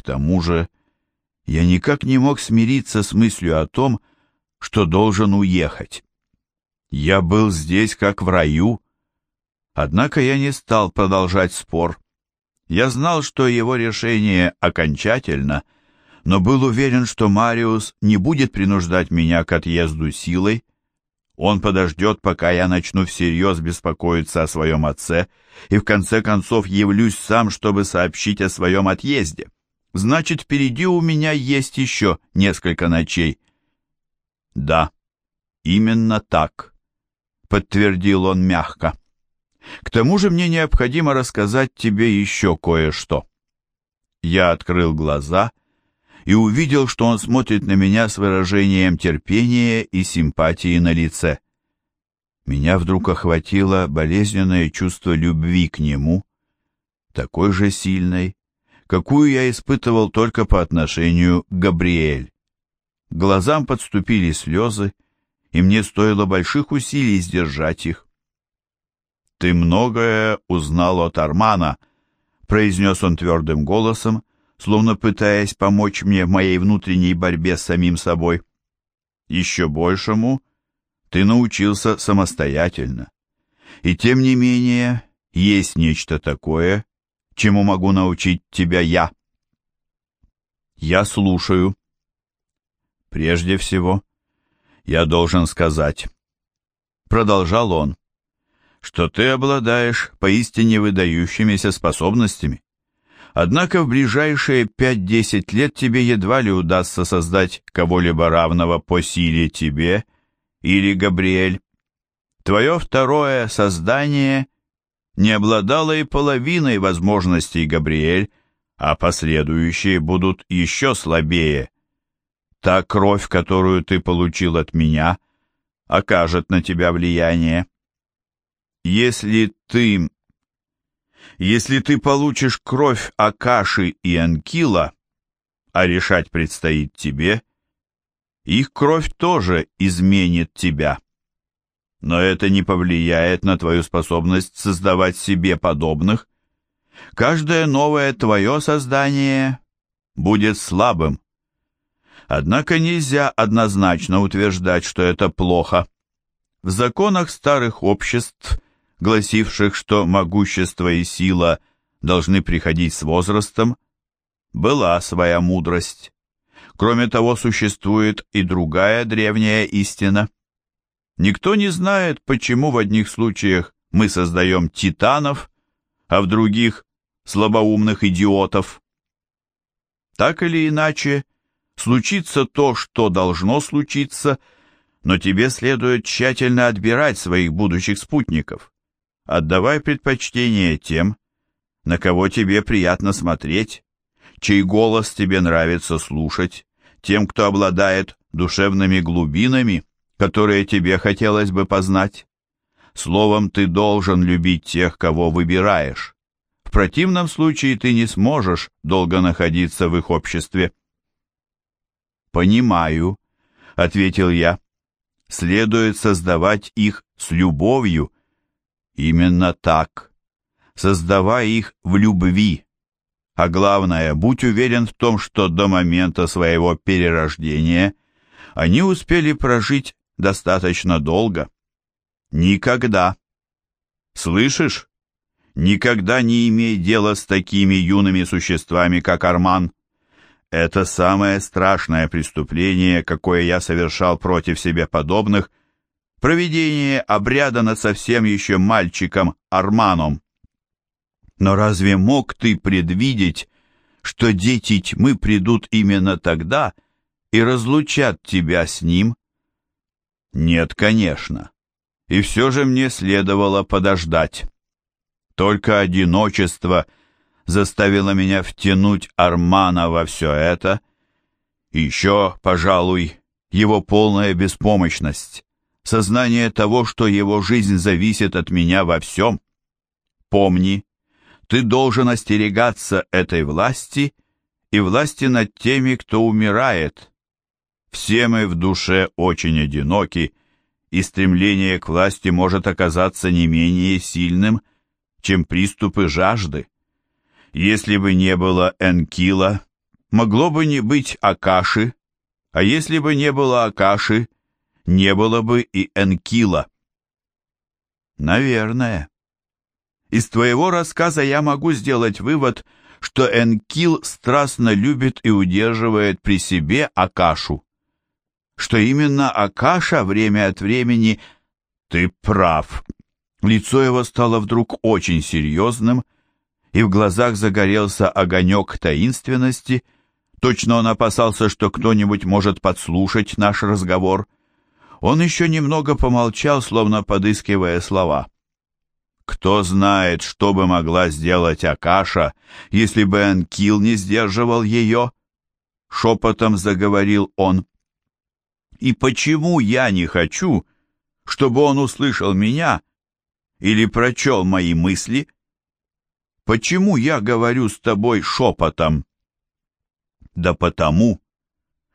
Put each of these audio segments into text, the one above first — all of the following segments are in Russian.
К тому же я никак не мог смириться с мыслью о том, что должен уехать. Я был здесь как в раю, однако я не стал продолжать спор. Я знал, что его решение окончательно, но был уверен, что Мариус не будет принуждать меня к отъезду силой. Он подождет, пока я начну всерьез беспокоиться о своем отце, и в конце концов явлюсь сам, чтобы сообщить о своем отъезде. Значит, впереди у меня есть еще несколько ночей. Да, именно так, подтвердил он мягко. К тому же мне необходимо рассказать тебе еще кое-что. Я открыл глаза и увидел, что он смотрит на меня с выражением терпения и симпатии на лице. Меня вдруг охватило болезненное чувство любви к нему, такой же сильной, какую я испытывал только по отношению к Габриэль. глазам подступили слезы, и мне стоило больших усилий сдержать их. «Ты многое узнал от Армана», — произнес он твердым голосом, словно пытаясь помочь мне в моей внутренней борьбе с самим собой. «Еще большему ты научился самостоятельно. И тем не менее, есть нечто такое, чему могу научить тебя я». «Я слушаю». «Прежде всего, я должен сказать», — продолжал он, что ты обладаешь поистине выдающимися способностями. Однако в ближайшие 5-10 лет тебе едва ли удастся создать кого-либо равного по силе тебе или Габриэль. Твое второе создание не обладало и половиной возможностей Габриэль, а последующие будут еще слабее. Та кровь, которую ты получил от меня, окажет на тебя влияние. Если ты... Если ты получишь кровь Акаши и Анкила, а решать предстоит тебе, их кровь тоже изменит тебя. Но это не повлияет на твою способность создавать себе подобных. Каждое новое твое создание будет слабым. Однако нельзя однозначно утверждать, что это плохо. В законах старых обществ – гласивших, что могущество и сила должны приходить с возрастом, была своя мудрость. Кроме того, существует и другая древняя истина. Никто не знает, почему в одних случаях мы создаем титанов, а в других – слабоумных идиотов. Так или иначе, случится то, что должно случиться, но тебе следует тщательно отбирать своих будущих спутников. Отдавай предпочтение тем, на кого тебе приятно смотреть, чей голос тебе нравится слушать, тем, кто обладает душевными глубинами, которые тебе хотелось бы познать. Словом, ты должен любить тех, кого выбираешь. В противном случае ты не сможешь долго находиться в их обществе. «Понимаю», — ответил я. «Следует создавать их с любовью, Именно так. Создавай их в любви. А главное, будь уверен в том, что до момента своего перерождения они успели прожить достаточно долго. Никогда. Слышишь? Никогда не имей дела с такими юными существами, как Арман. Это самое страшное преступление, какое я совершал против себе подобных, проведение обряда над совсем еще мальчиком Арманом. Но разве мог ты предвидеть, что дети тьмы придут именно тогда и разлучат тебя с ним? Нет, конечно. И все же мне следовало подождать. Только одиночество заставило меня втянуть Армана во все это. еще, пожалуй, его полная беспомощность сознание того, что его жизнь зависит от меня во всем. Помни, ты должен остерегаться этой власти и власти над теми, кто умирает. Все мы в душе очень одиноки, и стремление к власти может оказаться не менее сильным, чем приступы жажды. Если бы не было Энкила, могло бы не быть Акаши, а если бы не было Акаши, не было бы и Энкила. Наверное. Из твоего рассказа я могу сделать вывод, что Энкил страстно любит и удерживает при себе Акашу. Что именно Акаша время от времени... Ты прав. Лицо его стало вдруг очень серьезным, и в глазах загорелся огонек таинственности. Точно он опасался, что кто-нибудь может подслушать наш разговор. Он еще немного помолчал, словно подыскивая слова. Кто знает, что бы могла сделать Акаша, если бы Энкил не сдерживал ее? Шепотом заговорил он. И почему я не хочу, чтобы он услышал меня или прочел мои мысли? Почему я говорю с тобой шепотом? Да потому,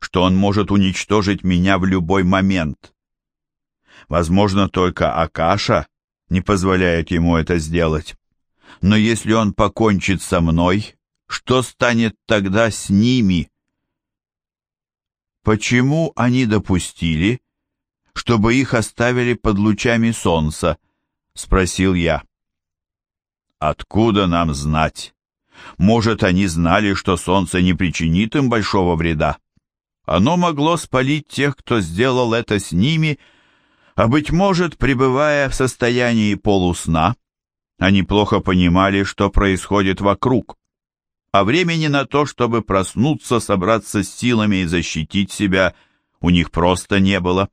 что он может уничтожить меня в любой момент. Возможно, только Акаша не позволяет ему это сделать. Но если он покончит со мной, что станет тогда с ними? Почему они допустили, чтобы их оставили под лучами солнца? Спросил я. Откуда нам знать? Может, они знали, что солнце не причинит им большого вреда? Оно могло спалить тех, кто сделал это с ними, — а, быть может, пребывая в состоянии полусна, они плохо понимали, что происходит вокруг, а времени на то, чтобы проснуться, собраться с силами и защитить себя, у них просто не было.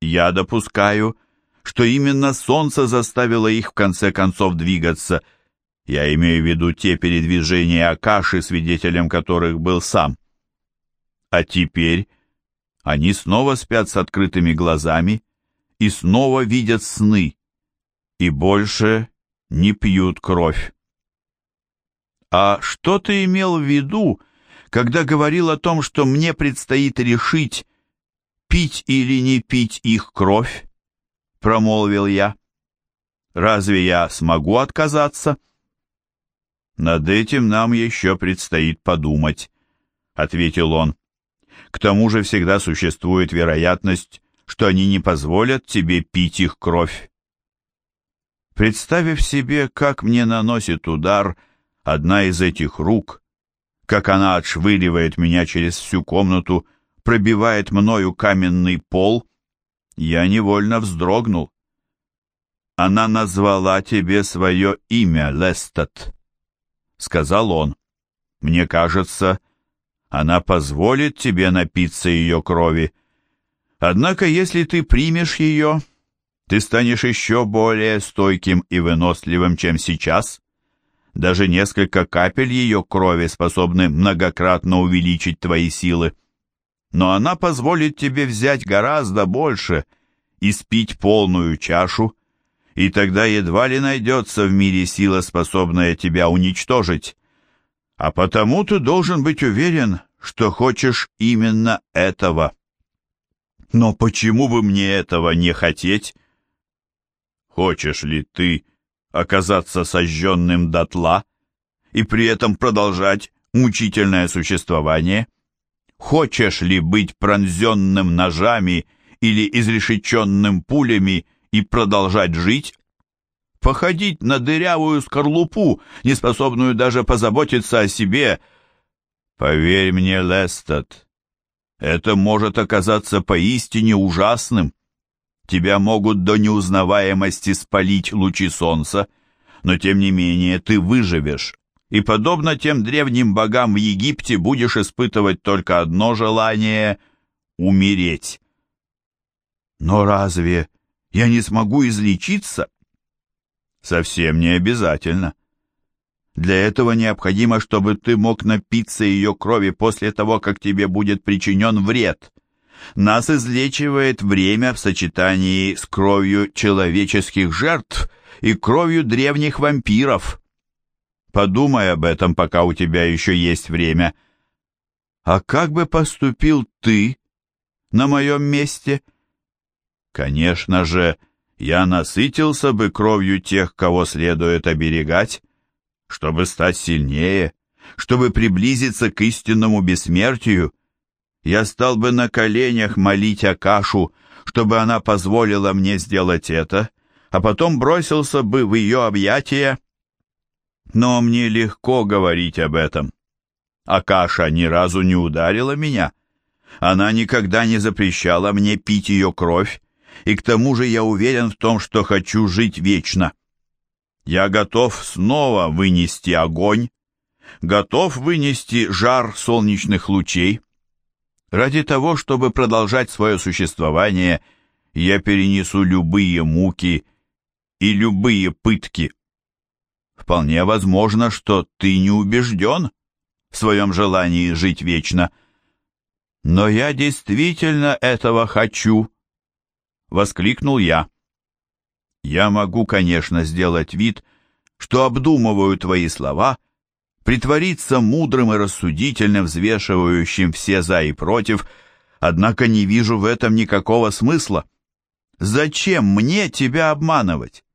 Я допускаю, что именно солнце заставило их в конце концов двигаться. Я имею в виду те передвижения Акаши, свидетелем которых был сам. А теперь они снова спят с открытыми глазами, и снова видят сны, и больше не пьют кровь. А что ты имел в виду, когда говорил о том, что мне предстоит решить, пить или не пить их кровь? Промолвил я. Разве я смогу отказаться? Над этим нам еще предстоит подумать, ответил он. К тому же всегда существует вероятность, что они не позволят тебе пить их кровь. Представив себе, как мне наносит удар одна из этих рук, как она отшвыривает меня через всю комнату, пробивает мною каменный пол, я невольно вздрогнул. «Она назвала тебе свое имя, Лестат», — сказал он. «Мне кажется, она позволит тебе напиться ее крови». Однако, если ты примешь ее, ты станешь еще более стойким и выносливым, чем сейчас. Даже несколько капель ее крови способны многократно увеличить твои силы. Но она позволит тебе взять гораздо больше и спить полную чашу, и тогда едва ли найдется в мире сила, способная тебя уничтожить. А потому ты должен быть уверен, что хочешь именно этого. Но почему бы мне этого не хотеть? Хочешь ли ты оказаться сожженным дотла и при этом продолжать мучительное существование? Хочешь ли быть пронзенным ножами или изрешеченным пулями и продолжать жить? Походить на дырявую скорлупу, неспособную даже позаботиться о себе? Поверь мне, Лестед, это может оказаться поистине ужасным. Тебя могут до неузнаваемости спалить лучи солнца, но тем не менее ты выживешь, и, подобно тем древним богам в Египте, будешь испытывать только одно желание — умереть. Но разве я не смогу излечиться? Совсем не обязательно. Для этого необходимо, чтобы ты мог напиться ее крови после того, как тебе будет причинен вред. Нас излечивает время в сочетании с кровью человеческих жертв и кровью древних вампиров. Подумай об этом, пока у тебя еще есть время. А как бы поступил ты на моем месте? Конечно же, я насытился бы кровью тех, кого следует оберегать, чтобы стать сильнее, чтобы приблизиться к истинному бессмертию, я стал бы на коленях молить Акашу, чтобы она позволила мне сделать это, а потом бросился бы в ее объятия. Но мне легко говорить об этом. Акаша ни разу не ударила меня. Она никогда не запрещала мне пить ее кровь, и к тому же я уверен в том, что хочу жить вечно. Я готов снова вынести огонь, готов вынести жар солнечных лучей. Ради того, чтобы продолжать свое существование, я перенесу любые муки и любые пытки. Вполне возможно, что ты не убежден в своем желании жить вечно. Но я действительно этого хочу, — воскликнул я. Я могу, конечно, сделать вид, что обдумываю твои слова, притвориться мудрым и рассудительным, взвешивающим все за и против, однако не вижу в этом никакого смысла. Зачем мне тебя обманывать?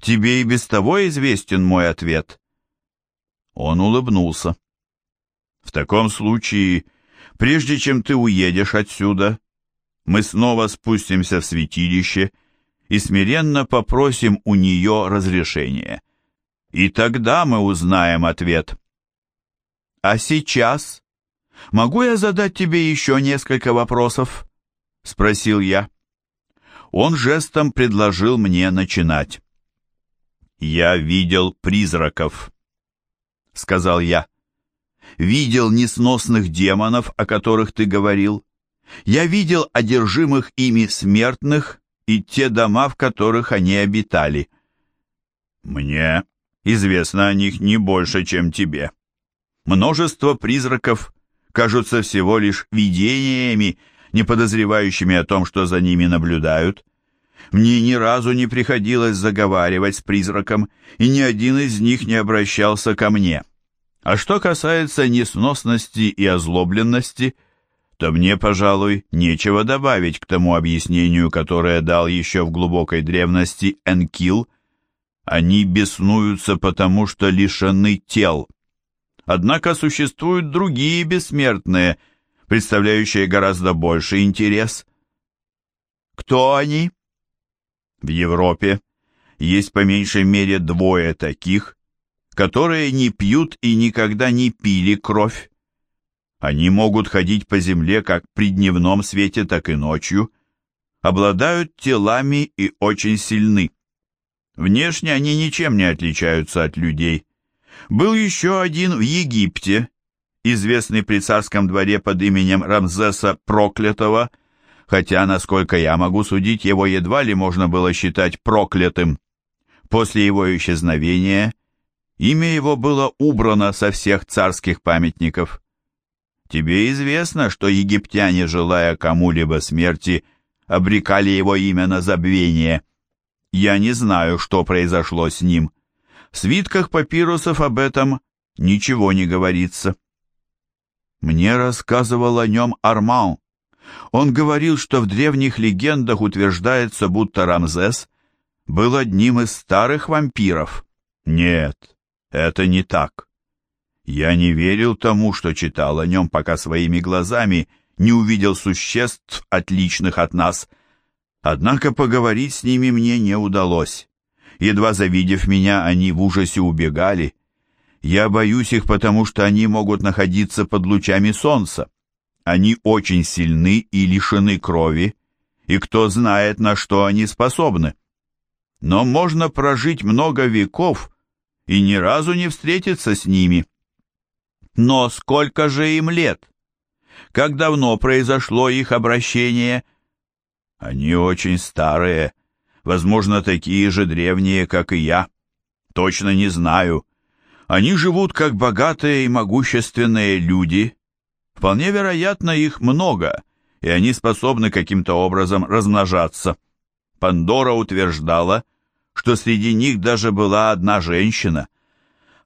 Тебе и без того известен мой ответ. Он улыбнулся. В таком случае, прежде чем ты уедешь отсюда, мы снова спустимся в святилище и смиренно попросим у нее разрешения. И тогда мы узнаем ответ. А сейчас? Могу я задать тебе еще несколько вопросов? Спросил я. Он жестом предложил мне начинать. «Я видел призраков», — сказал я. «Видел несносных демонов, о которых ты говорил. Я видел одержимых ими смертных и те дома, в которых они обитали. Мне известно о них не больше, чем тебе. Множество призраков кажутся всего лишь видениями, не подозревающими о том, что за ними наблюдают. Мне ни разу не приходилось заговаривать с призраком, и ни один из них не обращался ко мне. А что касается несносности и озлобленности – то мне, пожалуй, нечего добавить к тому объяснению, которое дал еще в глубокой древности Энкил. Они беснуются потому, что лишены тел. Однако существуют другие бессмертные, представляющие гораздо больший интерес. Кто они? В Европе есть по меньшей мере двое таких, которые не пьют и никогда не пили кровь. Они могут ходить по земле как при дневном свете, так и ночью, обладают телами и очень сильны. Внешне они ничем не отличаются от людей. Был еще один в Египте, известный при царском дворе под именем Рамзеса Проклятого, хотя, насколько я могу судить, его едва ли можно было считать проклятым. После его исчезновения имя его было убрано со всех царских памятников. Тебе известно, что египтяне, желая кому-либо смерти, обрекали его имя на забвение. Я не знаю, что произошло с ним. В свитках папирусов об этом ничего не говорится. Мне рассказывал о нем Арман. Он говорил, что в древних легендах утверждается, будто Рамзес был одним из старых вампиров. Нет, это не так. Я не верил тому, что читал о нем, пока своими глазами не увидел существ, отличных от нас. Однако поговорить с ними мне не удалось. Едва завидев меня, они в ужасе убегали. Я боюсь их, потому что они могут находиться под лучами солнца. Они очень сильны и лишены крови, и кто знает, на что они способны. Но можно прожить много веков и ни разу не встретиться с ними. Но сколько же им лет? Как давно произошло их обращение? Они очень старые, возможно, такие же древние, как и я. Точно не знаю. Они живут как богатые и могущественные люди. Вполне вероятно, их много, и они способны каким-то образом размножаться. Пандора утверждала, что среди них даже была одна женщина —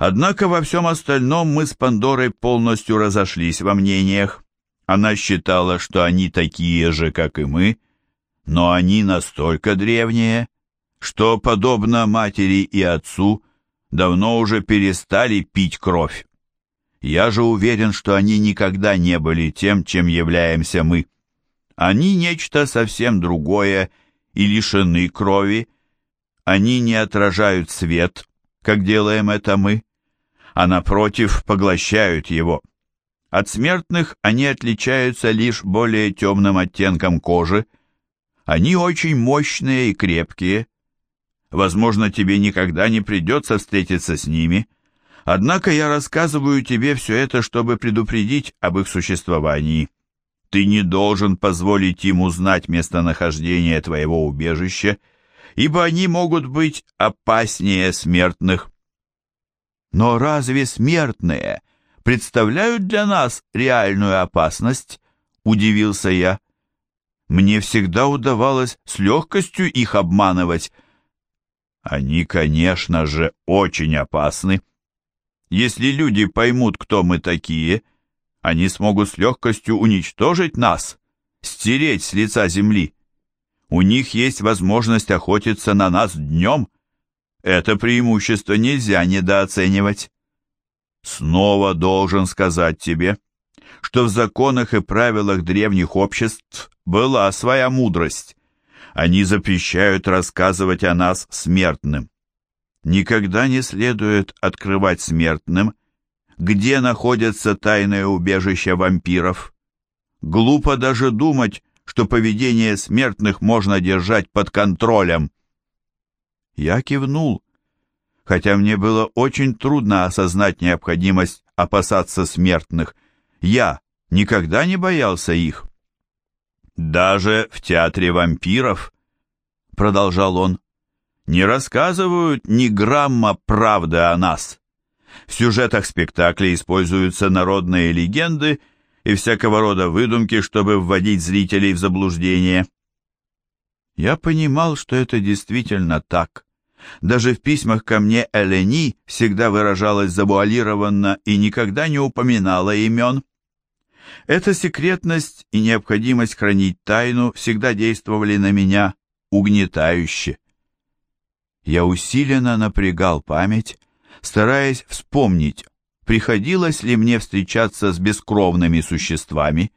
Однако во всем остальном мы с Пандорой полностью разошлись во мнениях. Она считала, что они такие же, как и мы, но они настолько древние, что, подобно матери и отцу, давно уже перестали пить кровь. Я же уверен, что они никогда не были тем, чем являемся мы. Они нечто совсем другое и лишены крови. Они не отражают свет, как делаем это мы, а напротив поглощают его. От смертных они отличаются лишь более темным оттенком кожи. Они очень мощные и крепкие. Возможно, тебе никогда не придется встретиться с ними, однако я рассказываю тебе все это, чтобы предупредить об их существовании. Ты не должен позволить им узнать местонахождение твоего убежища, ибо они могут быть опаснее смертных. Но разве смертные представляют для нас реальную опасность? Удивился я. Мне всегда удавалось с легкостью их обманывать. Они, конечно же, очень опасны. Если люди поймут, кто мы такие, они смогут с легкостью уничтожить нас, стереть с лица земли. У них есть возможность охотиться на нас днем. Это преимущество нельзя недооценивать. Снова должен сказать тебе, что в законах и правилах древних обществ была своя мудрость. Они запрещают рассказывать о нас смертным. Никогда не следует открывать смертным, где находятся тайное убежище вампиров. Глупо даже думать, что поведение смертных можно держать под контролем. Я кивнул, хотя мне было очень трудно осознать необходимость опасаться смертных. Я никогда не боялся их. «Даже в театре вампиров», — продолжал он, — «не рассказывают ни грамма правды о нас. В сюжетах спектаклей используются народные легенды и всякого рода выдумки, чтобы вводить зрителей в заблуждение». Я понимал, что это действительно так. Даже в письмах ко мне Элени всегда выражалась завуалированно и никогда не упоминала имен. Эта секретность и необходимость хранить тайну всегда действовали на меня угнетающе. Я усиленно напрягал память, стараясь вспомнить, приходилось ли мне встречаться с бескровными существами.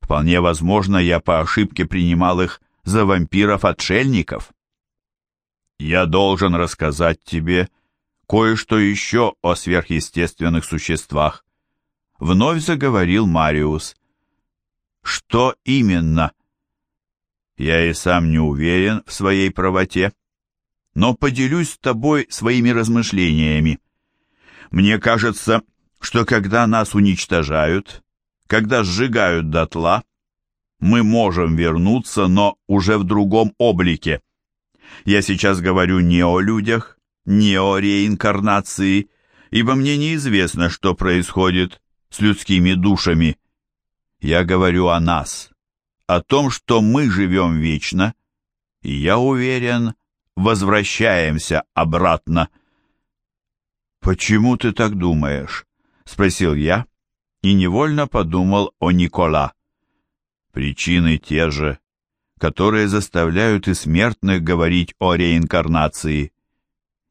Вполне возможно, я по ошибке принимал их за вампиров-отшельников. Я должен рассказать тебе кое-что еще о сверхъестественных существах, Вновь заговорил Мариус. Что именно? Я и сам не уверен в своей правоте, но поделюсь с тобой своими размышлениями. Мне кажется, что когда нас уничтожают, когда сжигают дотла, мы можем вернуться, но уже в другом облике. Я сейчас говорю не о людях, не о реинкарнации, ибо мне неизвестно, что происходит с людскими душами. Я говорю о нас, о том, что мы живем вечно, и я уверен, возвращаемся обратно. «Почему ты так думаешь?» — спросил я и невольно подумал о Никола. Причины те же, которые заставляют и смертных говорить о реинкарнации.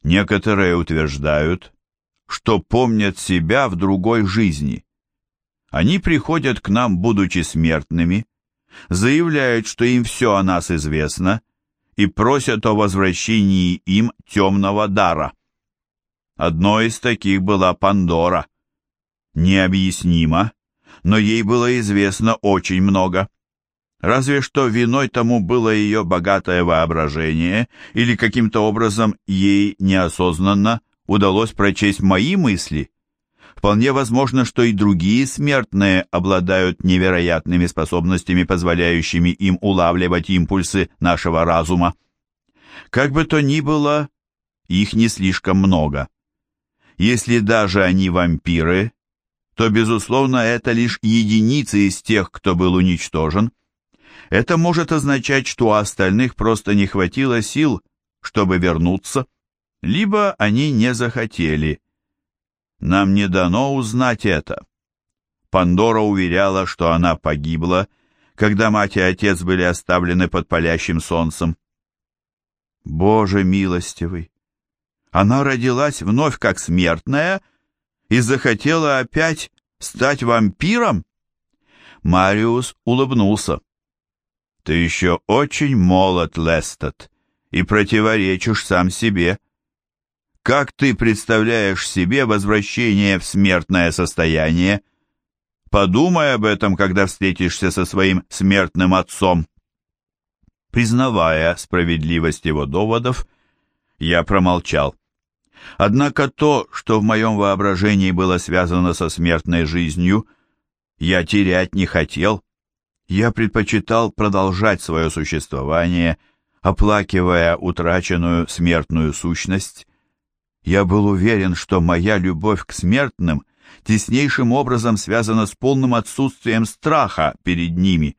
Некоторые утверждают, что помнят себя в другой жизни. Они приходят к нам, будучи смертными, заявляют, что им все о нас известно, и просят о возвращении им темного дара. Одной из таких была Пандора. Необъяснимо, но ей было известно очень много. Разве что виной тому было ее богатое воображение, или каким-то образом ей неосознанно удалось прочесть мои мысли – Вполне возможно, что и другие смертные обладают невероятными способностями, позволяющими им улавливать импульсы нашего разума. Как бы то ни было, их не слишком много. Если даже они вампиры, то, безусловно, это лишь единицы из тех, кто был уничтожен. Это может означать, что у остальных просто не хватило сил, чтобы вернуться, либо они не захотели – нам не дано узнать это. Пандора уверяла, что она погибла, когда мать и отец были оставлены под палящим солнцем. Боже милостивый! Она родилась вновь как смертная и захотела опять стать вампиром? Мариус улыбнулся. Ты еще очень молод, Лестед, и противоречишь сам себе. Как ты представляешь себе возвращение в смертное состояние? Подумай об этом, когда встретишься со своим смертным отцом. Признавая справедливость его доводов, я промолчал. Однако то, что в моем воображении было связано со смертной жизнью, я терять не хотел. Я предпочитал продолжать свое существование, оплакивая утраченную смертную сущность. Я был уверен, что моя любовь к смертным теснейшим образом связана с полным отсутствием страха перед ними –